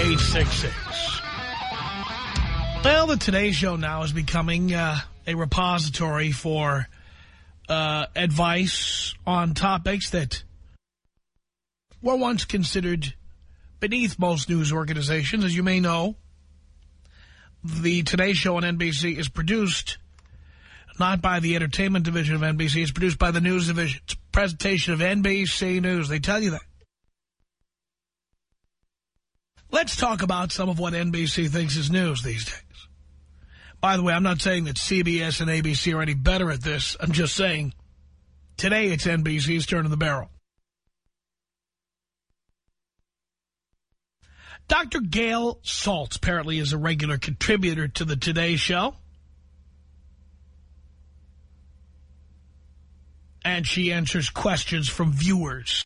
866. Well, the Today Show now is becoming uh, a repository for uh, advice on topics that were once considered beneath most news organizations. As you may know, the Today Show on NBC is produced not by the entertainment division of NBC. It's produced by the news division. It's presentation of NBC News. They tell you that. Let's talk about some of what NBC thinks is news these days. By the way, I'm not saying that CBS and ABC are any better at this. I'm just saying today it's NBC's turn in the barrel. Dr. Gail Saltz apparently is a regular contributor to the Today Show. And she answers questions from viewers.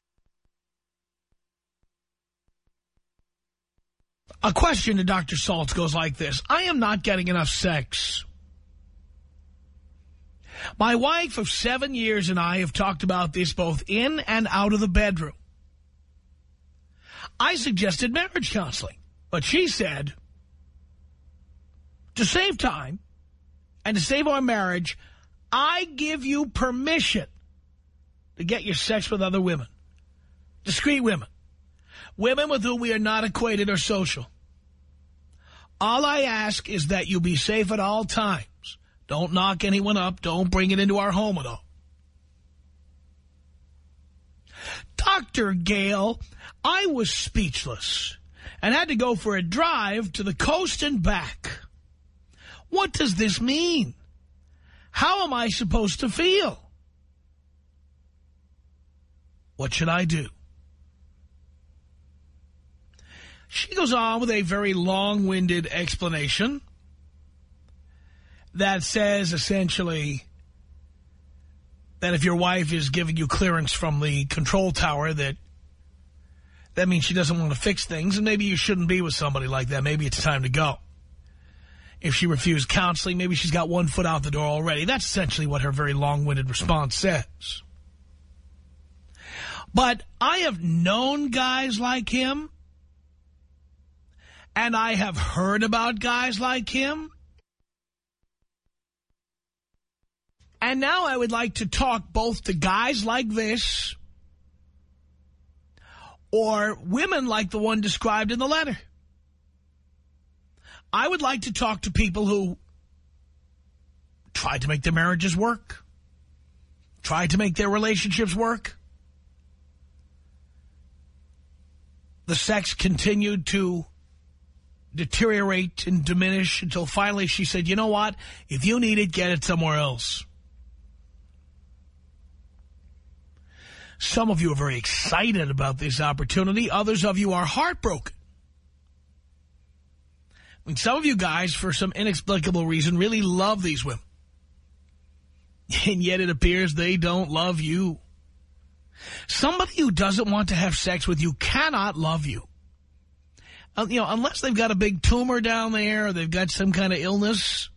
A question to Dr. Saltz goes like this. I am not getting enough sex. My wife of seven years and I have talked about this both in and out of the bedroom. I suggested marriage counseling, but she said, to save time and to save our marriage, I give you permission to get your sex with other women, discreet women, women with whom we are not acquainted or social. All I ask is that you be safe at all times. Don't knock anyone up. Don't bring it into our home at all. Dr. Gail, I was speechless and had to go for a drive to the coast and back. What does this mean? How am I supposed to feel? What should I do? She goes on with a very long-winded explanation that says essentially that if your wife is giving you clearance from the control tower that that means she doesn't want to fix things and maybe you shouldn't be with somebody like that. Maybe it's time to go. If she refused counseling, maybe she's got one foot out the door already. That's essentially what her very long-winded response says. But I have known guys like him and I have heard about guys like him. And now I would like to talk both to guys like this or women like the one described in the letter. I would like to talk to people who tried to make their marriages work, tried to make their relationships work. The sex continued to deteriorate and diminish until finally she said, you know what? If you need it, get it somewhere else. Some of you are very excited about this opportunity. Others of you are heartbroken. I mean, some of you guys, for some inexplicable reason, really love these women. And yet it appears they don't love you. Somebody who doesn't want to have sex with you cannot love you. Uh, you know, unless they've got a big tumor down there or they've got some kind of illness,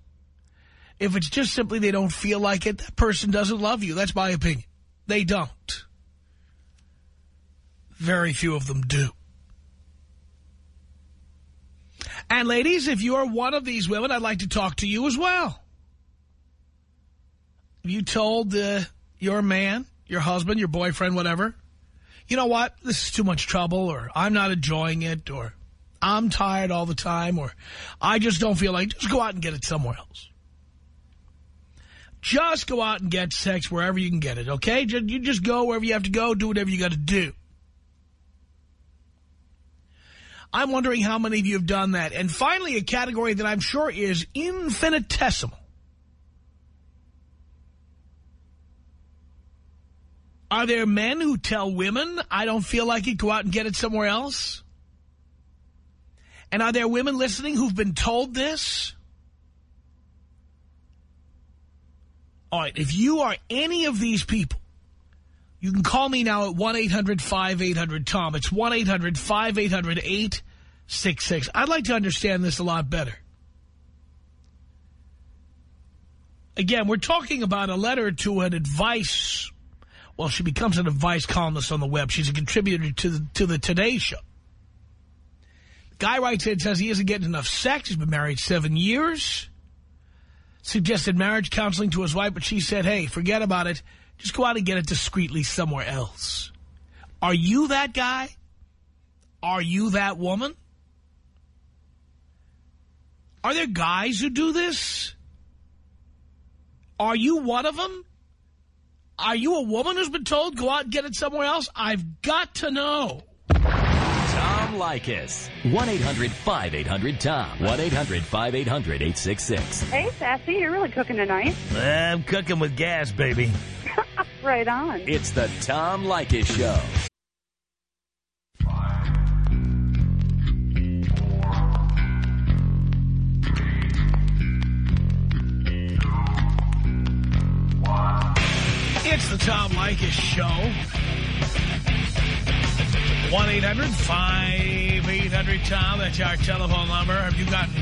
if it's just simply they don't feel like it, that person doesn't love you. That's my opinion. They don't. Very few of them do. And ladies, if you are one of these women, I'd like to talk to you as well. You told uh, your man, your husband, your boyfriend, whatever, you know what, this is too much trouble, or I'm not enjoying it, or I'm tired all the time, or I just don't feel like, just go out and get it somewhere else. Just go out and get sex wherever you can get it, okay? You just go wherever you have to go, do whatever you got to do. I'm wondering how many of you have done that. And finally, a category that I'm sure is infinitesimal. Are there men who tell women, I don't feel like it, go out and get it somewhere else? And are there women listening who've been told this? All right, if you are any of these people, you can call me now at 1-800-5800-TOM. It's 1-800-5800-866. I'd like to understand this a lot better. Again, we're talking about a letter to an advice. Well, she becomes an advice columnist on the web. She's a contributor to the, to the Today Show. Guy writes in says he isn't getting enough sex. He's been married seven years. Suggested marriage counseling to his wife, but she said, hey, forget about it. Just go out and get it discreetly somewhere else. Are you that guy? Are you that woman? Are there guys who do this? Are you one of them? Are you a woman who's been told go out and get it somewhere else? I've got to know. Tom Leykis. 1-800-5800-TOM. 1-800-5800-866. Hey, Sassy, you're really cooking tonight. I'm cooking with gas, baby. right on. It's the Tom Leykis Show. It's the Tom Leykis Show. 1-800-5800-TOM. That's our telephone number. Have you gotten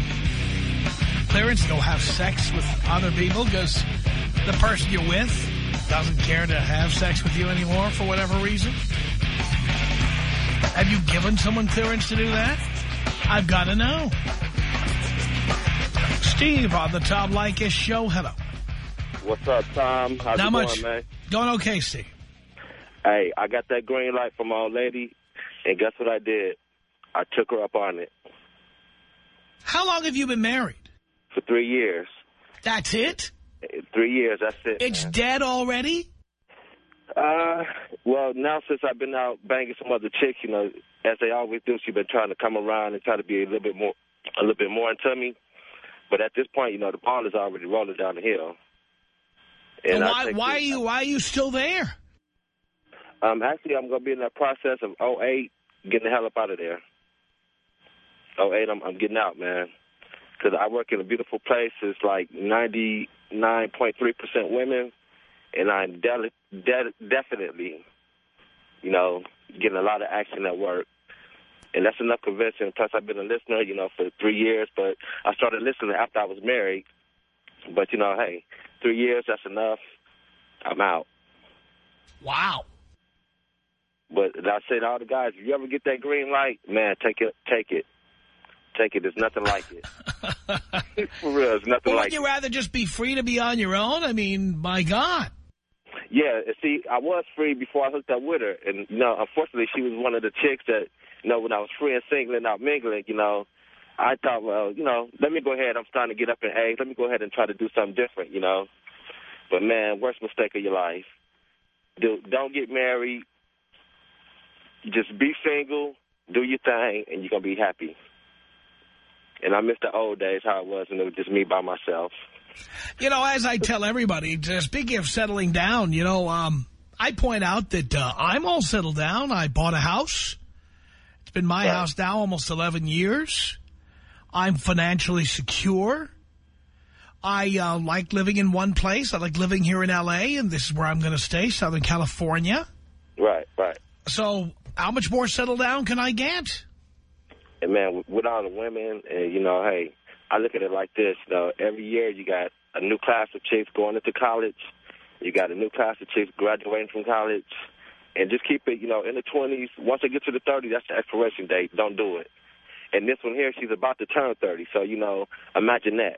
clearance to go have sex with other people because the person you're with doesn't care to have sex with you anymore for whatever reason? Have you given someone clearance to do that? I've got to know. Steve on the Tom Leykis Show. Hello. What's up, Tom? How's Not it much. going, man? Going okay, Steve. Hey, I got that green light from old lady, and guess what I did? I took her up on it How long have you been married? for three years. That's it? Three years, that's it. It's man. dead already? Uh, well, now since I've been out banging some other chicks, you know, as they always do, she's been trying to come around and try to be a little bit more, a little bit more into me. But at this point, you know, the ball is already rolling down the hill. And why, why, are you, why are you still there? Um, actually, I'm going to be in that process of 08, getting the hell up out of there. 08, I'm, I'm getting out, man. Because I work in a beautiful place. It's like 99.3% women, and I'm de- de- definitely, you know, getting a lot of action at work. And that's enough convincing. Plus, I've been a listener, you know, for three years, but I started listening after I was married. But, you know, hey, three years, that's enough. I'm out. Wow. But I say to all the guys, if you ever get that green light, man, take it, take it, take it. There's nothing like it. For real, there's nothing Well, like wouldn't it. you rather just be free to be on your own? I mean, my God. Yeah, see, I was free before I hooked up with her, and you know, unfortunately, she was one of the chicks that, you know, when I was free and single and out mingling, you know, I thought, well, you know, let me go ahead. I'm starting to get up in age. Let me go ahead and try to do something different, you know. But man, worst mistake of your life. Do, don't get married. Just be single, do your thing, and you're gonna be happy. And I miss the old days, how it was, and it was just me by myself. You know, as I tell everybody, speaking of settling down, you know, um, I point out that uh, I'm all settled down. I bought a house. It's been my Right. house now almost 11 years. I'm financially secure. I uh, like living in one place. I like living here in L.A., and this is where I'm going to stay, Southern California. Right, right. So how much more settled down can I get? And man, with- all the women, and you know, hey, I look at it like this. Know, every year you got a new class of chicks going into college. You got a new class of chicks graduating from college, and just keep it, you know, in the twenties. Once they get to the thirties, that's the expiration date. Don't do it. And this one here, she's about to turn thirty. So you know, imagine that.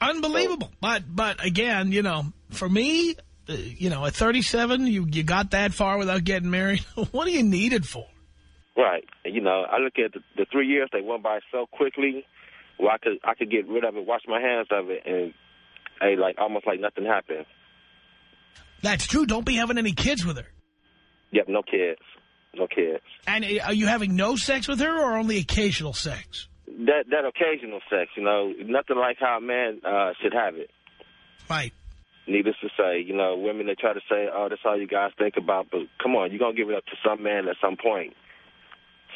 Unbelievable. But, but again, you know, for me, you know, at 37, you, you got that far without getting married. what do you need it for? Right. You know, I look at the, the three years they went by so quickly. Well, I could I could get rid of it, wash my hands of it, and hey, like almost like nothing happened. That's true. Don't be having any kids with her. Yep, no kids, no kids. And uh, are you having no sex with her or only occasional sex? That that occasional sex, you know, nothing like how a man uh, should have it. Right. Needless to say, you know, women they try to say, "Oh, that's all you guys think about," but come on, you're gonna give it up to some man at some point.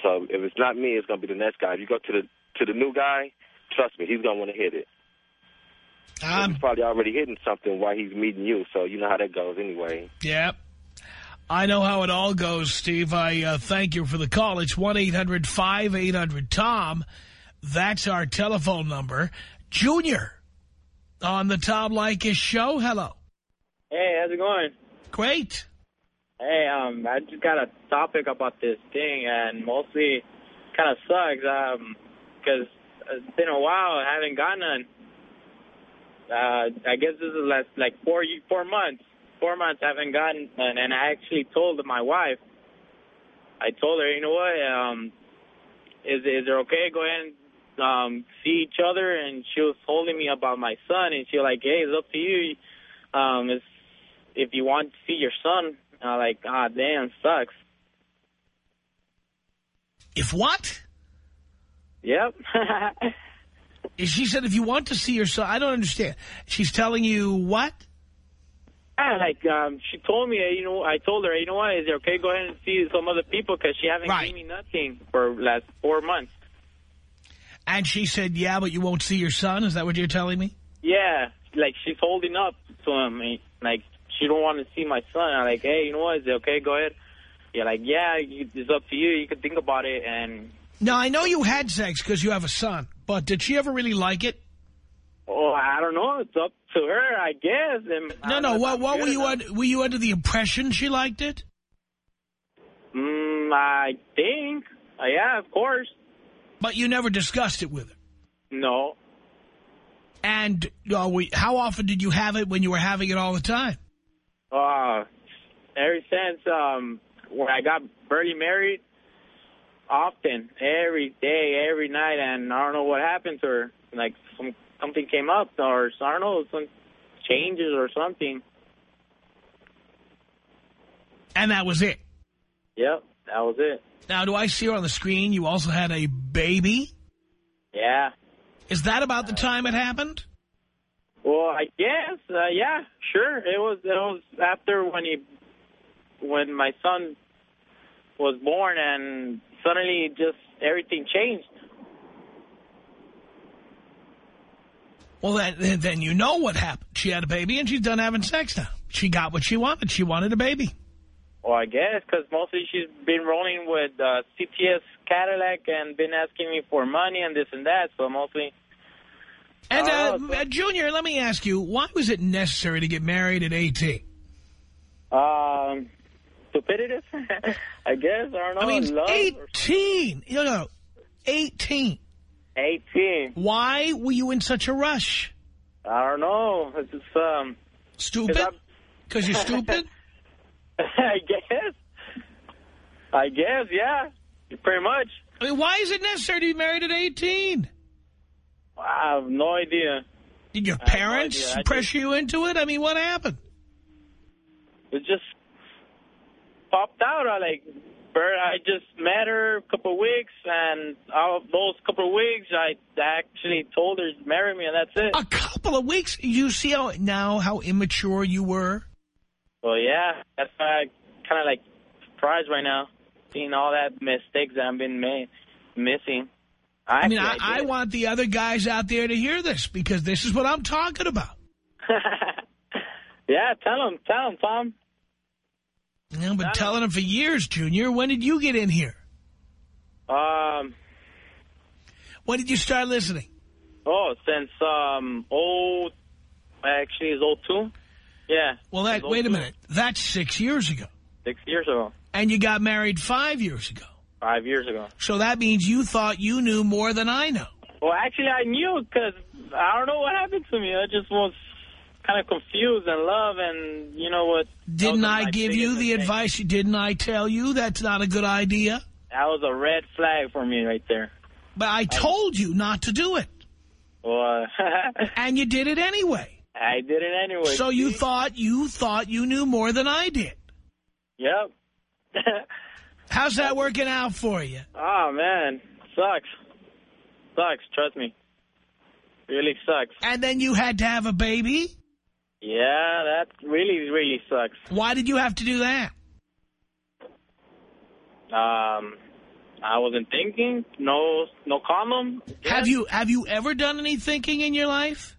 So if it's not me, it's gonna be the next guy. If you go to the to the new guy, trust me, he's gonna want to hit it. Um, he's probably already hitting something while he's meeting you, so you know how that goes anyway. yeah. I know how it all goes, Steve. I uh, thank you for the call. It's 1-800-5800-TOM. That's our telephone number. Junior on the Tom Leykis show. Hello. Hey, how's it going? Great. Hey, um, I just got a topic about this thing, and mostly kind of sucks, um, because it's been a while. I haven't gotten none. Uh, I guess this is last, like four four months. Four months I haven't gotten none, and I actually told my wife. I told her, you know what, um, is is it okay? Go ahead and um, see each other, and she was holding me about my son, and she was like, hey, it's up to you. Um, it's, if you want to see your son, uh, like, ah, damn, sucks. If what? Yep. She said if you want to see your son, I don't understand. She's telling you what? Yeah, like um, she told me, you know, I told her, you know what, is it okay? Go ahead and see some other people because she haven't Right. given me nothing for last four months. And she said, yeah, but you won't see your son? Is that what you're telling me? Yeah, like she's holding up to him, like she don't want to see my son. I'm like, hey, you know what, is it okay? Go ahead. You're like yeah, you- it's up to you. You can think about it, and Now, I know you had sex because you have a son, but did she ever really like it? oh, I don't know. It's up to her, I guess. And No, don't no. What, what were you under, were you under the impression she liked it? Mm, I think. Uh, yeah, of course. But you never discussed it with her. No. And uh, we, how often did you have it when you were having it all the time? Uh, ever since um when I got barely married, often, every day, every night, and I don't know what happened to her. Like some something came up, or I don't know, some changes or something. And that was it. Yep, that was it. Now, do I see her on the screen? You also had a baby? Yeah. Is that about the time it happened? Well, I guess, uh, yeah, sure. It was it was after when he when my son was born, and suddenly just everything changed. Well, then, then- then you know what happened. She had a baby and she's done having sex now. She got what she wanted. She wanted a baby. Well, I guess because mostly she's been rolling with uh, CTS Cadillac and been asking me for money and this and that. So mostly, And, uh, Oh, uh, Junior, let me ask you, why was it necessary to get married at 18? um, stupidity. I guess I don't know. I mean, love or 18. No, no, 18. eighteen. Why were you in such a rush? I don't know. It's just um. Stupid? Because you're stupid? I guess. I guess, yeah. Pretty much. I mean, why is it necessary to be married at 18? I have no idea. Did your no parents idea. Pressure you into it? I mean, what happened? It just popped out. I like, Bert, I just met her a couple of weeks, and out of those couple of weeks, I actually told her to marry me, and that's it. A couple of weeks. You see how now how immature you were? Well, yeah, that's why I kind of like surprised right now, seeing all that mistakes that I've been made, missing. I mean, I, I want the other guys out there to hear this because this is what I'm talking about. yeah, tell them, tell them, Tom. I've been I telling them for years, Junior. When did you get in here? Um, When did you start listening? oh, since um, oh, actually, it's oh two. Yeah. Well, that wait a minute. That's six years ago. Six years ago. And you got married five years ago. Five years ago. So that means you thought you knew more than I know. Well, actually, I knew because I don't know what happened to me. I just was kind of confused and love, and you know what? Didn't I give you the mistake. advice? Didn't I tell you that's not a good idea? That was a red flag for me right there. But I told you not to do it. Well, uh, And you did it anyway. I did it anyway. So you thought you thought you knew more than I did. Yep. How's that working out for you? oh man, sucks. Sucks. Trust me. Really sucks. And then you had to have a baby? Yeah, that really, really sucks. Why did you have to do that? Um, I wasn't thinking. No, no condom. Have you have you ever done any thinking in your life?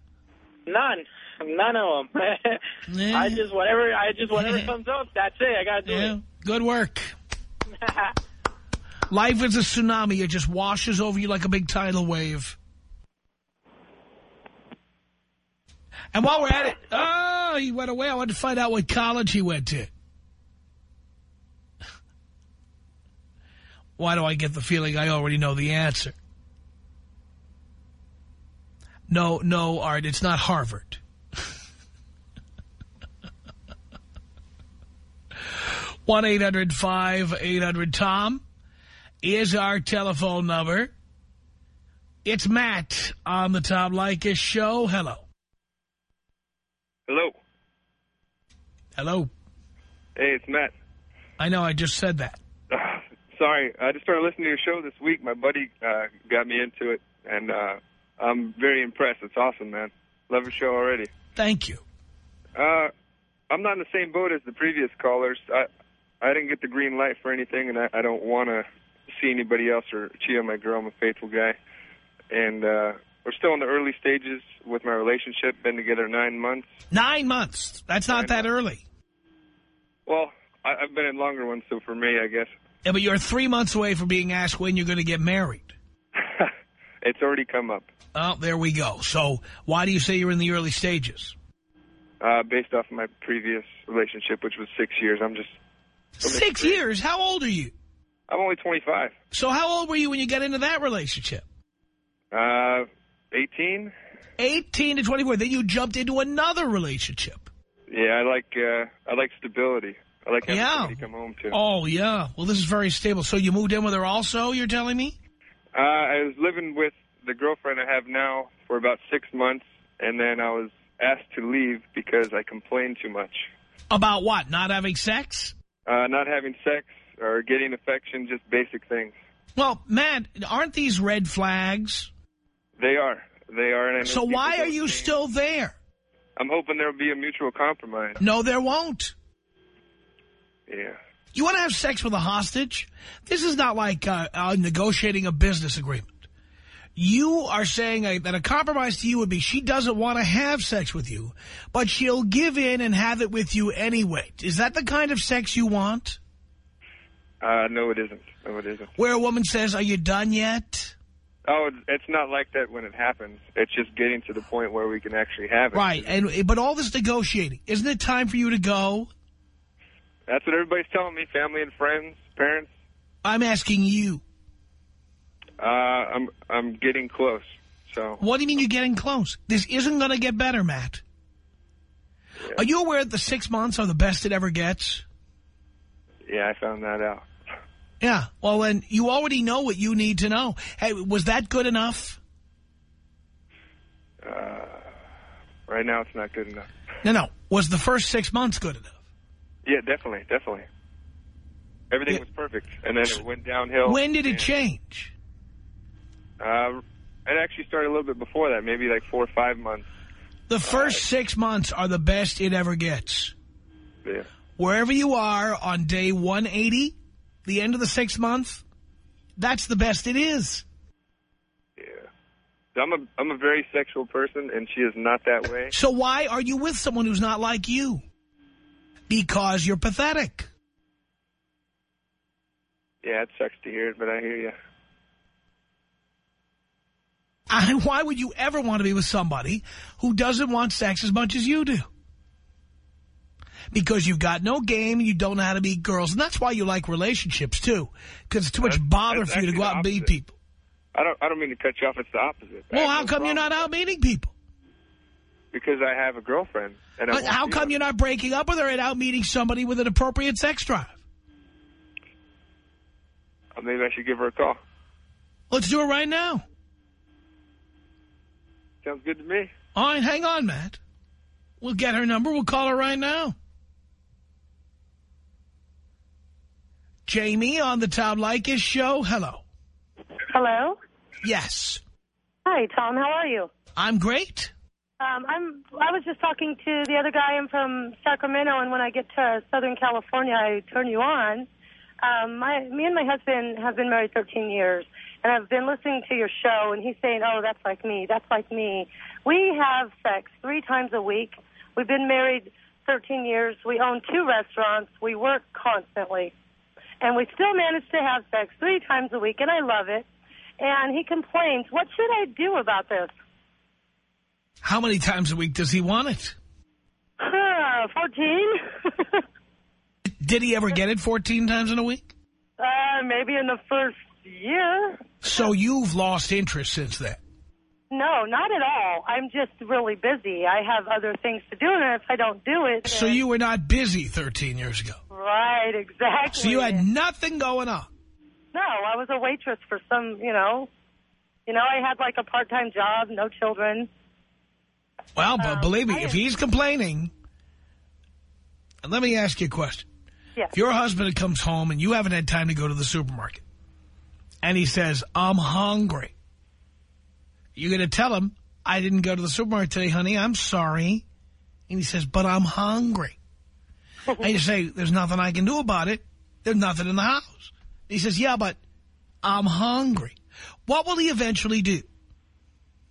None. None of them. Yeah. I just whatever. I just whatever comes up. That's it. I gotta do Yeah. it. Good work. Life is a tsunami. It just washes over you like a big tidal wave. And while we're at it, oh, he went away. I wanted to find out what college he went to. Why do I get the feeling I already know the answer? No, no, Art, it's not Harvard. One eight hundred 800 tom is our telephone number. It's Matt on the Tom Leykis show. Hello. Hello. Hello. Hey, it's Matt. I know I just said that. Sorry, I just started listening to your show this week. My buddy uh, got me into it, and uh, I'm very impressed. It's awesome, man. Love your show already. Thank you. Uh, I'm not in the same boat as the previous callers. I I didn't get the green light for anything, and I, I don't want to see anybody else or cheat on my girl. I'm a faithful guy, and uh, we're still in the early stages with my relationship. Been together nine months. Nine months. That's not that early. Well, I, I've been in longer ones, so for me, I guess Yeah, but you're three months away from being asked when you're going to get married. it's already come up. Oh, there we go. So why do you say you're in the early stages? uh, based off of my previous relationship, which was six years. I'm just, Six years? How old are you? I'm only 25. So how old were you when you got into that relationship? Uh, 18? 18 to 24. Then you jumped into another relationship. Yeah, I like, uh, I like stability. I like having Yeah. somebody come home to. Oh, yeah. Well, this is very stable. So you moved in with her also, you're telling me? Uh, I was living with the girlfriend I have now for about six months, and then I was asked to leave because I complained too much. About what? Not having sex? Uh, not having sex or getting affection, just basic things. Well, Matt, aren't these red flags? They are. They are. And So why are you change. still there? I'm hoping there will be a mutual compromise. No, there won't. Yeah. You want to have sex with a hostage? This is not like uh, uh, negotiating a business agreement. You are saying a, that a compromise to you would be she doesn't want to have sex with you, but she'll give in and have it with you anyway. Is that the kind of sex you want? Uh, no, it isn't. No, it isn't. Where a woman says, are you done yet? Oh, it's not like that when it happens. It's just getting to the point where we can actually have it. Right, and but all this negotiating, isn't it time for you to go? That's what everybody's telling me, family and friends, parents. I'm asking you. Uh, I'm I'm getting close. So What do you mean you're getting close? This isn't going to get better, Matt. Are you aware that the six months are the best it ever gets? yeah, I found that out. Yeah. Well, then you already know what you need to know. Hey, was that good enough? Uh, right now, it's not good enough. No, no. Was the first six months good enough? Yeah, definitely, definitely. Everything Yeah. was perfect, and then it went downhill. When did it change? Uh, it actually started a little bit before that, maybe like four or five months. The first six months are the best it ever gets. Yeah. Wherever you are on day 180, the end of the sixth month, that's the best it is. Yeah. I'm a I'm a very sexual person, and she is not that way. So why are you with someone who's not like you? Because you're pathetic. Yeah, it sucks to hear it, but I hear you. I, why would you ever want to be with somebody who doesn't want sex as much as you do? Because you've got no game and you don't know how to meet girls. And that's why you like relationships, too. Because it's too much That's- bother that's for you to go out and meet people. I don't I don't mean to cut you off. It's the opposite. Well, how no come you're not out meeting people? Because I have a girlfriend. And I how come you're not breaking up with her and out meeting somebody with an appropriate sex drive? Uh, Maybe I should give her a call. Let's do it right now. Sounds good to me. All right, hang on, Matt. We'll get her number. We'll call her right now. Jamie on the Tom Leykis show. Hello. Hello. Yes. Hi, Tom. How are you? I'm great. Um, I'm. I was just talking to the other guy. I'm from Sacramento, and when I get to Southern California, I turn you on. Um, my, me and my husband have been married 13 years, and I've been listening to your show, and he's saying, "Oh, that's like me. That's like me." We have sex three times a week. We've been married 13 years. We own two restaurants. We work constantly, and we still manage to have sex three times a week, and I love it. And he complains. What should I do about this? How many times a week does he want it? Uh, 14? Did he ever get it 14 times in a week? uh, maybe in the first year. So you've lost interest since then. No, not at all. I'm just really busy. I have other things to do, and if I don't do it... So you were not busy 13 years ago. Right, exactly. So you had nothing going on. No, I was a waitress for some, you know... You know, I had like a part-time job, no children. Well, but Um, believe me, I if he's complaining, and let me ask you a question. Yes. If your husband comes home and you haven't had time to go to the supermarket, and he says, I'm hungry, you're going to tell him, I didn't go to the supermarket today, honey, I'm sorry. And he says, but I'm hungry. and you say, there's nothing I can do about it. There's nothing in the house. He says, yeah, but I'm hungry. What will he eventually do?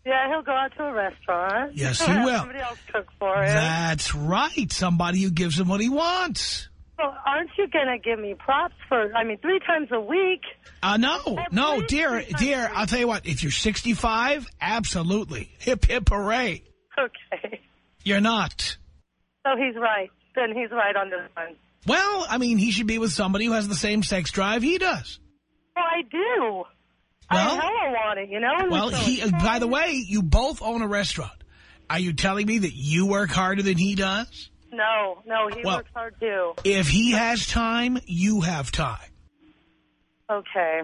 Yeah, he'll go out to a restaurant. Yes, He'll will. Somebody else cook for him. That's right. Somebody who gives him what he wants. Well, aren't you going to give me props for, I mean, three times a week? Uh, no, At no, dear, dear. I'll tell you what, if you're 65, absolutely. Hip, hip, hooray. Okay. You're not. So he's right. Then he's right on this one. Well, I mean, he should be with somebody who has the same sex drive he does. Well, I do. I Well- hella want it, you know? And Well, he, uh, by the way, you both own a restaurant. Are you telling me that you work harder than he does? No, no, he Well- works hard too. If he has time, you have time. Okay.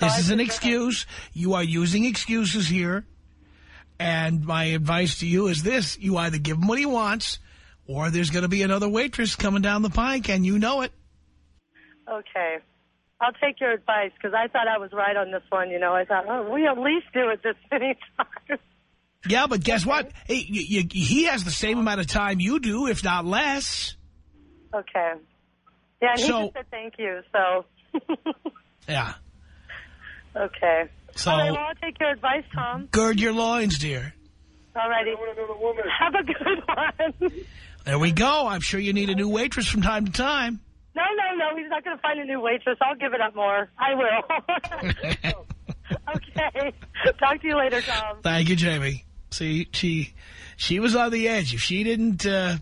This I is an excuse. You are using excuses here. And my advice to you is this. You either give him what he wants, or there's going to be another waitress coming down the pike, and you know it. Okay. I'll take your advice because I thought I was right on this one, you know. I thought, oh, we at least do it this many times. Yeah, but guess what? Hey, you, you, he has the same amount of time you do, if not less. Okay. Yeah, and he just said thank you, so. Yeah. okay. So All right, well, I'll take your advice, Tom. gird your loins, dear. All righty. Have a good one. There we go. I'm sure you need a new waitress from time to time. No, no, no. He's not going to find a new waitress. I'll give it up more. I will. okay. Talk to you later, Tom. Thank you, Jamie. See, she she was on the edge. If she didn't uh,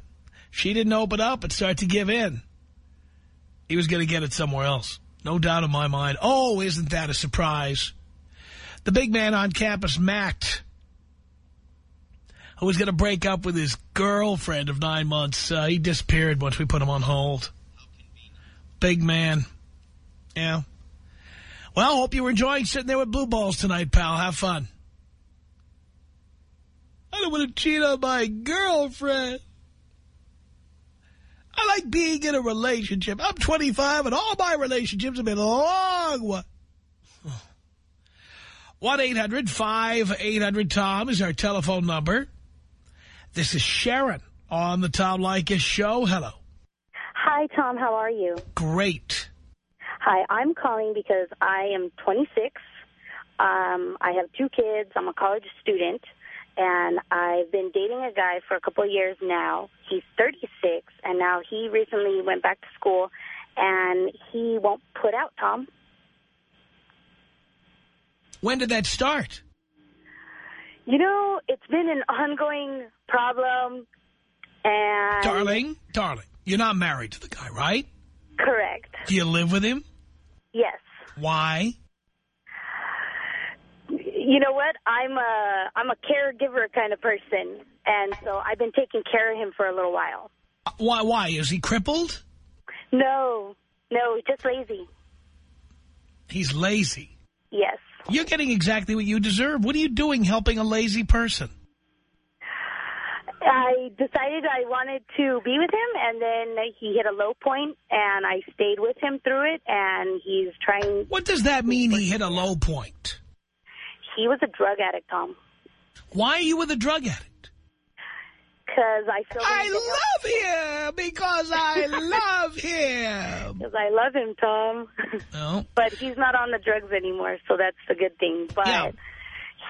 she didn't open up and start to give in, he was going to get it somewhere else. No doubt in my mind. Oh, isn't that a surprise? The big man on campus, Matt, who was going to break up with his girlfriend of nine months, uh, he disappeared once we put him on hold. Big man. Yeah. Well, hope you were enjoying sitting there with blue balls tonight, pal. Have fun. I don't want to cheat on my girlfriend. I like being in a relationship. I'm 25 and all my relationships have been long ones. 1-800-5800-TOM is our telephone number. This is Sharon on the Tom Leykis show. Hello. Hi, Tom. How are you? Great. Hi, I'm calling because I am 26. Um, I have two kids. I'm a college student, and I've been dating a guy for a couple of years now. He's 36, and now he recently went back to school, and he won't put out, Tom. When did that start? You know, it's been an ongoing problem, and... Darling, darling, you're not married to the guy, right? Correct. Do you live with him? Yes. Why? You know what? I'm a I'm a caregiver kind of person. And so I've been taking care of him for a little while. Why? Why? Is he crippled? No, no, he's just lazy. He's lazy. Yes. You're getting exactly what you deserve. What are you doing helping a lazy person? I decided I wanted to be with him, and then he hit a low point, and I stayed with him through it, and he's trying... What does that mean, he hit a low point? He was a drug addict, Tom. Why are you with a drug addict? Because I feel... I love him because I love him. Because I love him, Tom. No. But he's not on the drugs anymore, so that's the good thing. But Yeah.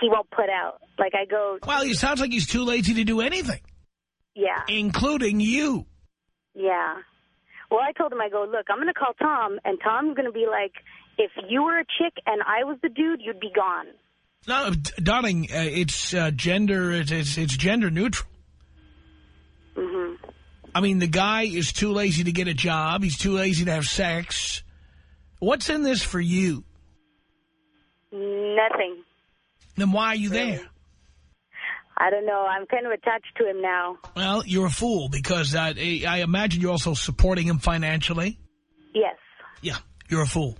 he won't put out. Like, I go... Well, he sounds like he's too lazy to do anything, Yeah, including you. yeah. Well, I told him, I go, look, I'm going to call Tom, and Tom's going to be like, if you were a chick and I was the dude, you'd be gone. No, darling, uh, it's uh, gender. It's, it's it's gender neutral. Mm -hmm. I mean, the guy is too lazy to get a job. He's too lazy to have sex. What's in this for you? Nothing. Then why are you there? I don't know. I'm kind of attached to him now. Well, you're a fool because uh, I imagine you're also supporting him financially. Yes. Yeah, you're a fool.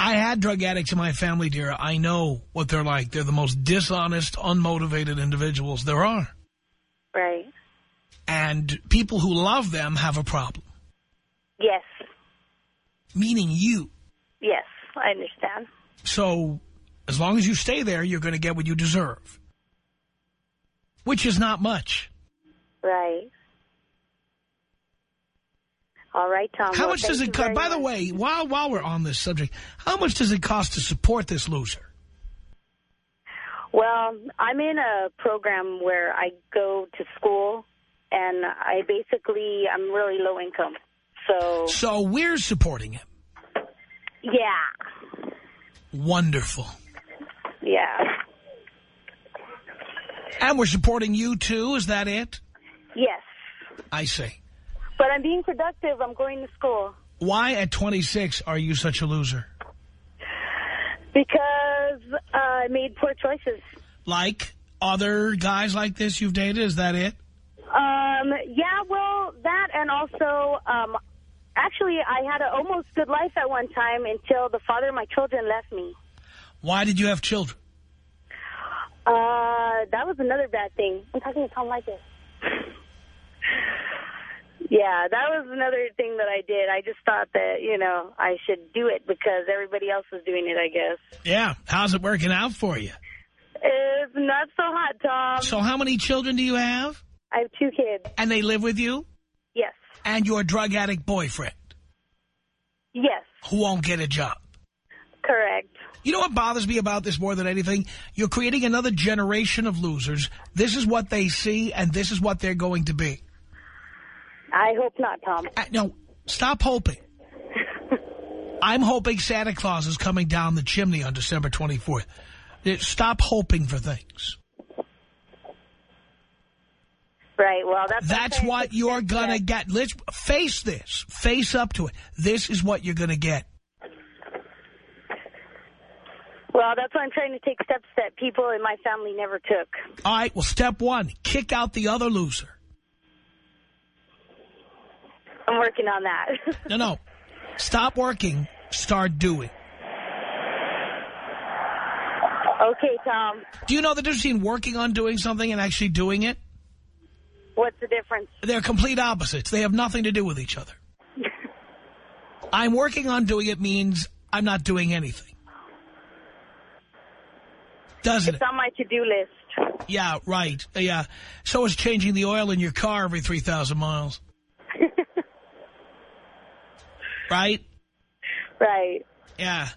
I had drug addicts in my family, dear. I know what they're like. They're the most dishonest, unmotivated individuals there are. Right. And people who love them have a problem, Yes. meaning you. Yes. I understand. So as long as you stay there, you're going to get what you deserve, which is not much. Right. All right, Tom. How Well, much does it cost? By the much. way, while while we're on this subject, how much does it cost to support this loser? Well, I'm in a program where I go to school, and I basically, I'm really low income. So, So we're supporting him. yeah. Wonderful. Yeah. And we're supporting you, too. Is that it? Yes. I see. But I'm being productive. I'm going to school. Why at 26 are you such a loser? Because uh, I made poor choices. Like other guys like this you've dated? Is that it? Um, yeah, well, that and also, um, actually, I had an almost good life at one time until the father of my children left me. Why did you have children? Uh, that was another bad thing. I'm talking to Tom like this. Yeah, that was another thing that I did. I just thought that, you know, I should do it because everybody else was doing it, I guess. Yeah. How's it working out for you? It's not so hot, Tom. So how many children do you have? I have two kids. And they live with you? Yes. And your drug addict boyfriend Yes, who won't get a job. correct. You know what bothers me about this more than anything? You're creating another generation of losers. This is what they see, and this is what they're going to be. I hope not, Tom. Uh, No, stop hoping. I'm hoping Santa Claus is coming down the chimney on December 24th. Uh, Stop hoping for things. Right, well, that's... That's what you're going to get. Let's face this. Face up to it. This is what you're going to get. Well, that's why I'm trying to take steps that people in my family never took. All right, well, step one, kick out the other loser. I'm working on that. No, no. Stop working. Start doing. okay, Tom. Do you know the difference between working on doing something and actually doing it? What's the difference? They're complete opposites. They have nothing to do with each other. I'm working on doing it means I'm not doing anything. Doesn't it? It's on my to-do list. Yeah, right. Yeah. So is changing the oil in your car every 3,000 miles. Right? Right. Yeah.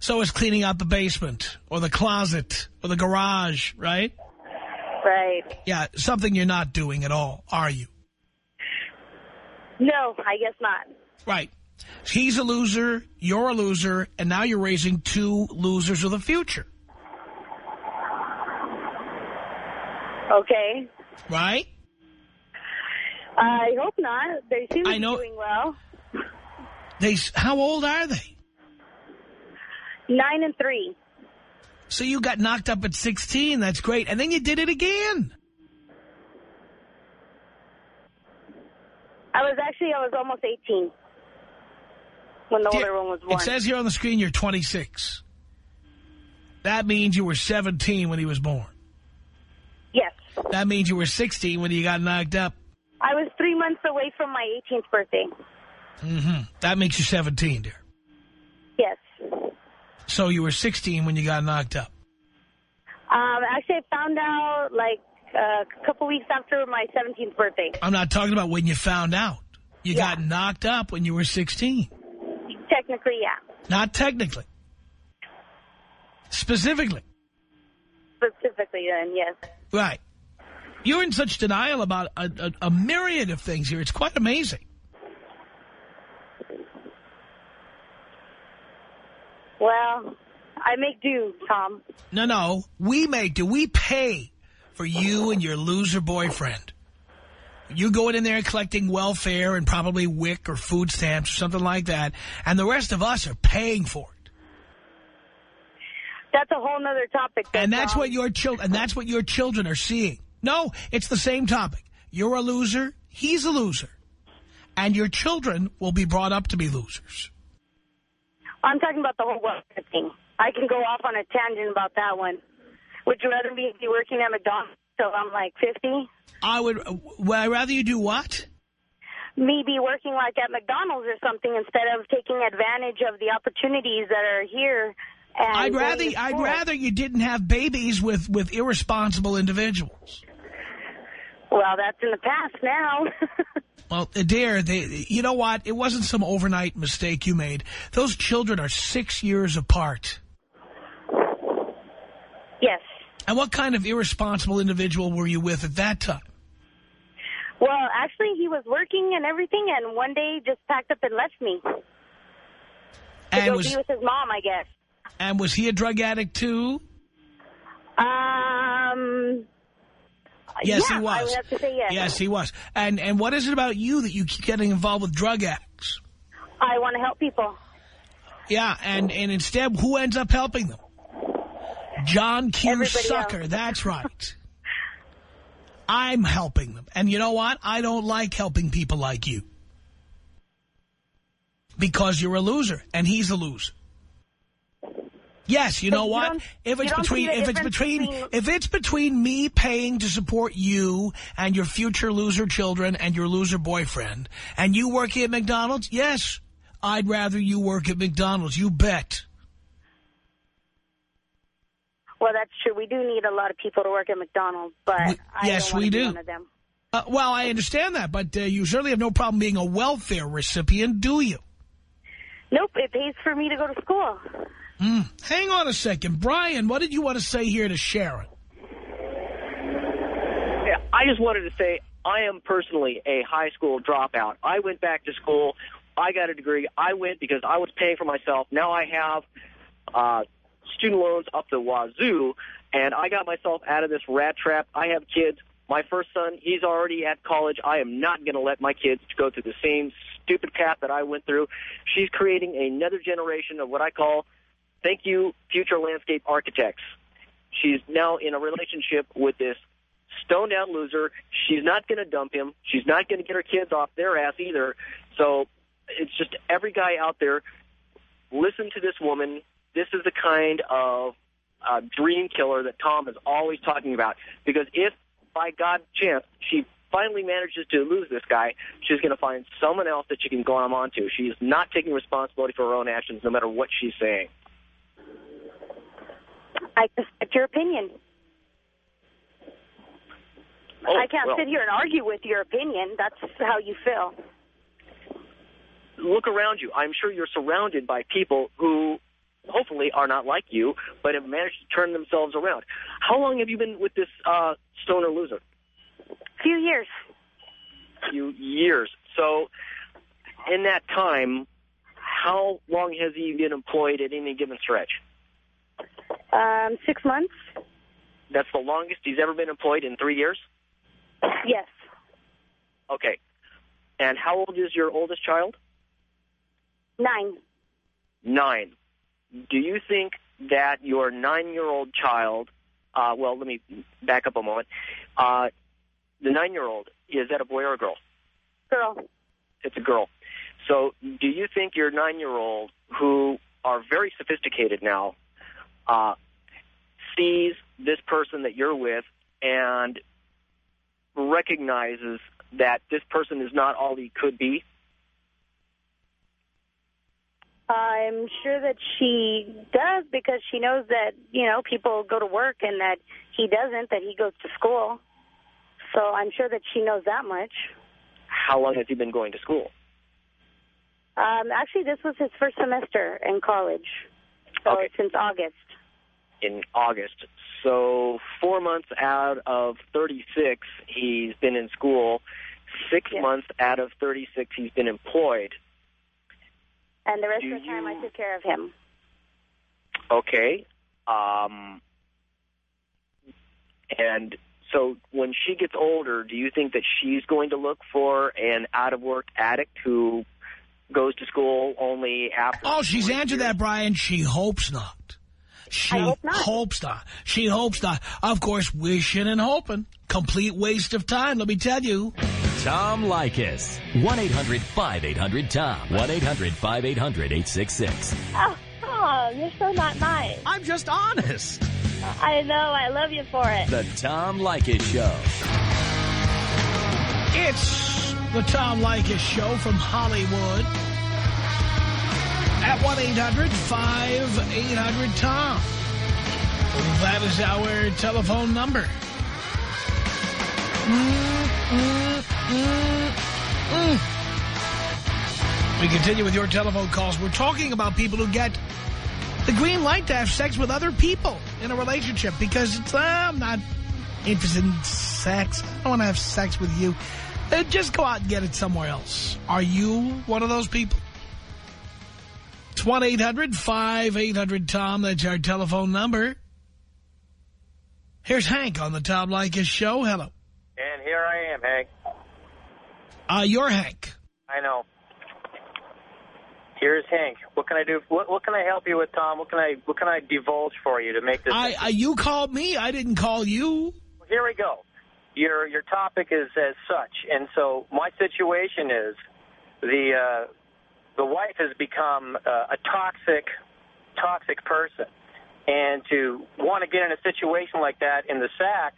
So is cleaning out the basement or the closet or the garage, right? Right. Yeah, something you're not doing at all, are you? No, I guess not. Right. He's a loser, you're a loser, and now you're raising two losers of the future, Okay. right? I hope not. They seem to I be know- doing well. They, how old are they? Nine and three. So you got knocked up at 16. That's great. And then you did it again. I was actually, I was almost 18 when the older one was born. It says here on the screen you're 26. That means you were 17 when he was born. Yes. That means you were 16 when you got knocked up. I was three months away from my 18th birthday. Mm-hmm. That makes you 17, dear. Yes. So you were 16 when you got knocked up. Um, actually, I found out like uh, a couple weeks after my 17th birthday. I'm not talking about when you found out. You Yeah. got knocked up when you were 16. Technically, yeah. Not technically. Specifically. Specifically, then, yes. Right. You're in such denial about a, a, a myriad of things here. It's quite amazing. Well, I make do, Tom. No, no. We make do. We pay for you and your loser boyfriend. You going in there collecting welfare and probably WIC or food stamps or something like that, and the rest of us are paying for it. That's a whole other topic. though, And that's Tom. what your children and that's what your children are seeing. No, it's the same topic. You're a loser, he's a loser. And your children will be brought up to be losers. I'm talking about the whole welfare thing. I can go off on a tangent about that one. Would you rather me be working at McDonald's till I'm like 50? I would well, I'd rather you do what? Me be working like at McDonald's or something instead of taking advantage of the opportunities that are here. And I'd rather I'd rather you didn't have babies with with irresponsible individuals. Well, that's in the past now. Well, uh, dear, they, you know what? It wasn't some overnight mistake you made. Those children are six years apart. yes. And what kind of irresponsible individual were you with at that time? Well, actually, he was working and everything, and one day just packed up and left me to And go was be with his mom, I guess. and was he a drug addict too? Um. Uh, yes, yeah, he was. I would have to say yes. Yes, he was. And and what is it about you that you keep getting involved with drug addicts? I want to help people. Yeah, and and instead, who ends up helping them? John Q. Everybody Sucker. else. That's right. I'm helping them. And you know what? I don't like helping people like you. Because you're a loser, and he's a loser. Yes, you But know you what? If it's between if it's between between- if it's between me paying to support you and your future loser children and your loser boyfriend and you working at McDonald's, yes, I'd rather you work at McDonald's. You bet. Well, that's true. We do need a lot of people to work at McDonald's, but We- I yes, we do. one of them. Uh, well, I understand that, but uh, you certainly have no problem being a welfare recipient, do you? Nope, it pays for me to go to school. Mm. Hang on a second. Brian, what did you want to say here to Sharon? I just wanted to say I am personally a high school dropout. I went back to school. I got a degree. I went because I was paying for myself. Now I have uh, student loans up the wazoo, and I got myself out of this rat trap. I have kids. My first son, he's already at college. I am not going to let my kids go through the same stupid path that I went through. She's creating another generation of what I call thank you, future landscape architects. She's now in a relationship with this stoned out loser. She's not going to dump him. She's not going to get her kids off their ass either. So it's just every guy out there, listen to this woman. This is the kind of uh, dream killer that Tom is always talking about. Because if, by God's chance, she finally manages to lose this guy, she's going to find someone else that she can glom onto. She's not taking responsibility for her own actions, no matter what she's saying. I respect your opinion. Oh, I can't well. sit here and argue with your opinion. That's how you feel. look around you. I'm sure you're surrounded by people who hopefully are not like you, but have managed to turn themselves around. How long have you been with this uh, stoner loser? A Few years. A few years. So in that time, how long has he been employed at any given stretch? Um, six months? That's the longest he's ever been employed in three years? Yes. Okay. And how old is your oldest child? Nine. Nine. Do you think that your nine-year-old child, uh, well, let me back up a moment. Uh, the nine-year-old, is that a boy or a girl? Girl. It's a girl. So do you think your nine-year-old, who are very sophisticated now, uh, sees this person that you're with and recognizes that this person is not all he could be? I'm sure that she does because she knows that, you know, people go to work and that he doesn't, that he goes to school. So I'm sure that she knows that much. How long has he been going to school? Um, actually, this was his first semester in college. So Okay. since August. In August. So four months out of 36, he's been in school. Six Yes. months out of 36, he's been employed. And the rest Do of the time I you- took care of him. Okay. Um, and so when she gets older, do you think that she's going to look for an out-of-work addict who goes to school only after... Oh, she's answered years? that, Brian. She hopes not. She I hope not. hopes not. She hopes not. Of course, wishing and hoping. Complete waste of time, let me tell you. Tom Leykis. 1-800-5800-TOM. 1-800-5800-866. Oh, Tom, you're so not nice. I'm just honest. I know. I love you for it. The Tom Leykis Show. It's the Tom Leykis Show from Hollywood at 1-800-5800-TOM. That is our telephone number. Mm, mm, mm, mm. We continue with your telephone calls. We're talking about people who get the green light to have sex with other people in a relationship because it's, uh, I'm not interested in sex. I don't want to have sex with you. Uh, just go out and get it somewhere else. Are you one of those people? It's 1-800-5800-TOM. That's our telephone number. Here's Hank on the Tom Leykis show. Hello. And here I am, Hank. Uh, you're Hank. I know. Here's Hank. What can I do? What, what can I help you with, Tom? What can I what can I divulge for you to make this? I, I You called me. I didn't call you. Here we go. Your your topic is as such, and so my situation is the uh, the wife has become uh, a toxic toxic person, and to want to get in a situation like that in the sack,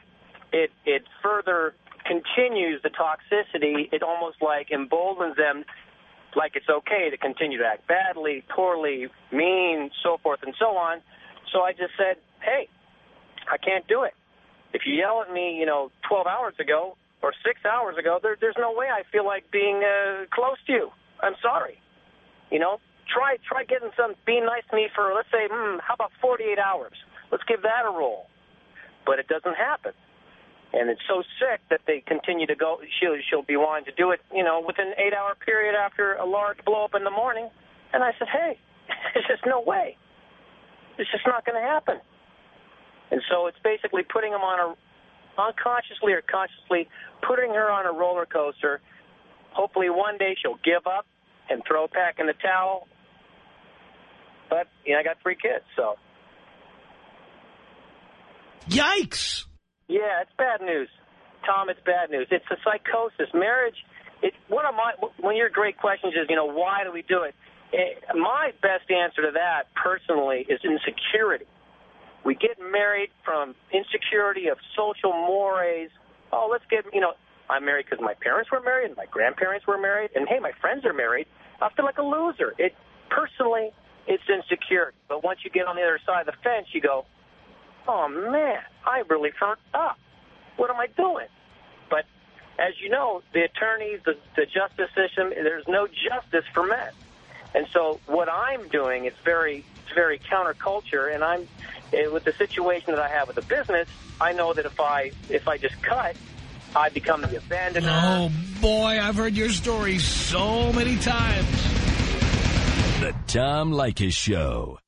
it it further continues the toxicity. It almost like emboldens them like it's okay to continue to act badly, poorly, mean, so forth and so on. So I just said, hey, I can't do it. If you yell at me, you know, 12 hours ago or six hours ago, there, there's no way I feel like being uh, close to you. I'm sorry. You know, try try getting some, being nice to me for, let's say, hmm, how about 48 hours? Let's give that a roll. But it doesn't happen. And it's so sick that they continue to go. She'll she'll be wanting to do it, you know, within eight-hour period after a large blow-up in the morning. And I said, hey, there's just no way. It's just not going to happen. And so it's basically putting them on a, unconsciously or consciously, putting her on a roller coaster. Hopefully one day she'll give up and throw a pack in the towel. But, you know, I got three kids, so. Yikes. Yeah, it's bad news. Tom, it's bad news. It's a psychosis. Marriage, it, one of my, one of your great questions is, you know, why do we do it? Eh, my best answer to that, personally, is insecurity. We get married from insecurity of social mores. Oh, let's get, you know, I'm married because my parents were married and my grandparents were married, and hey, my friends are married. I feel like a loser. It personally, it's insecurity. But once you get on the other side of the fence, you go, oh man, I really fucked up. What am I doing? But as you know, the attorneys, the, the justice system, there's no justice for men. And so what I'm doing is very, very counterculture, and I'm eh, with the situation that I have with the business. I know that if I if I just cut, I become the abandoner. Oh, boy, I've heard your story so many times. The Tom Leykis Show.